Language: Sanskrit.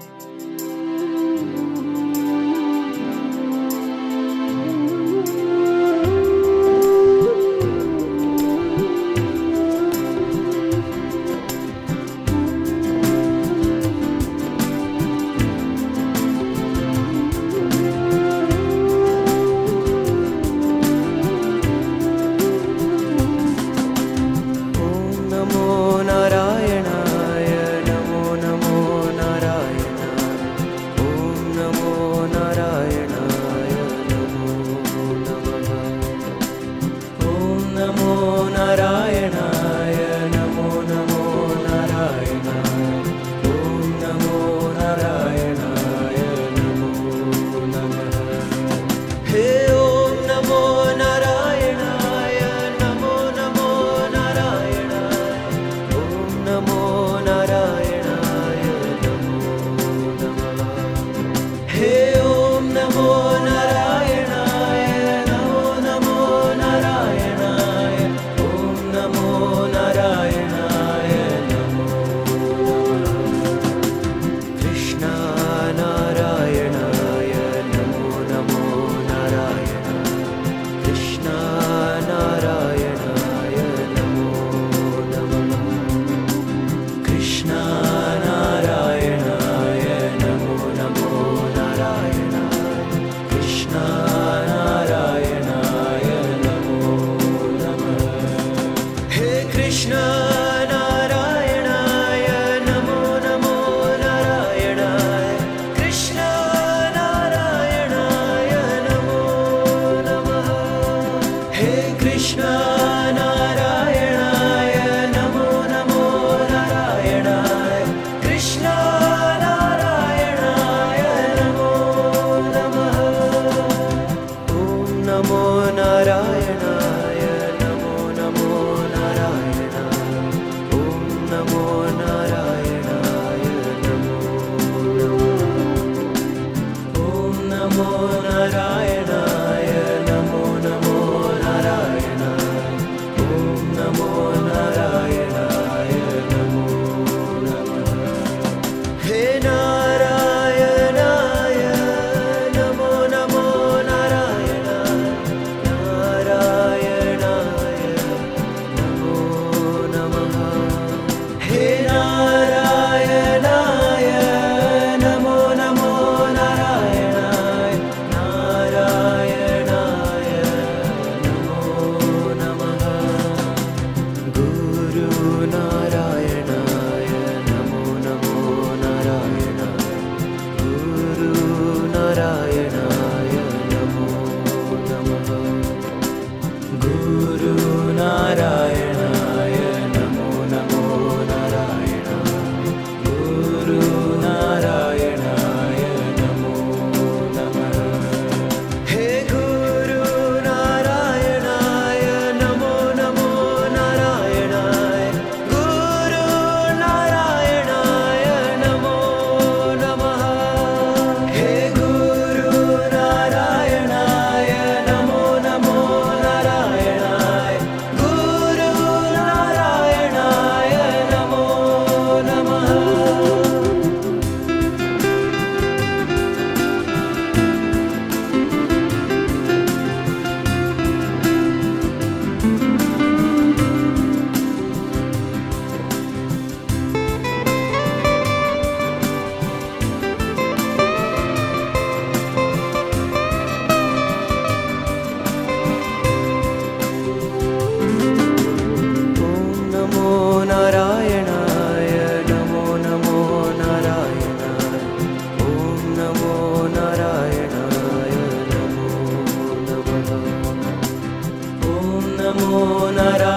Bye. नारायणाय नमो नमो नारायण ॐ नमो नारायणाय नमो नमो। ॐ नमो नरा